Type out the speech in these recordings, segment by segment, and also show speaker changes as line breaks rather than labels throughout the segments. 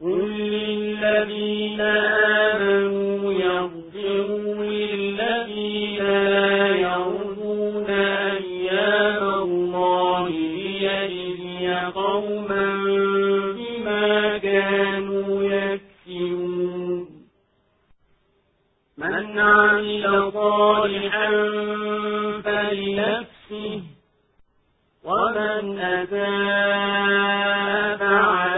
قل للذين آمنوا يغفروا للذين لا الله قوما بما كانوا يكسبون. من عمل صالحا فلنفسه ومن أتاب عليها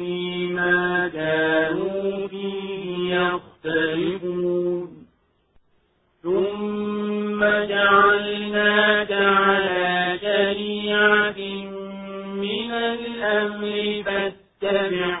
فيما كانوا فيه يختلفون. ثم جعلناك على شريعة من الأمر فاتبعها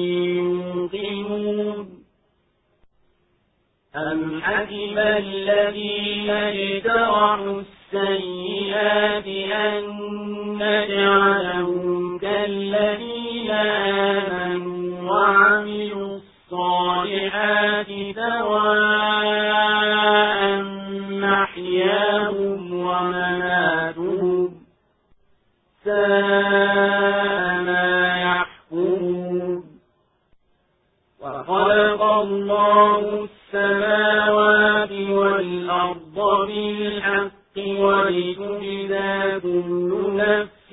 أم حسب الذين اجترحوا السيئات أن نجعلهم كالذين آمنوا السماوات والأرض بالحق ولتجزى كل نفس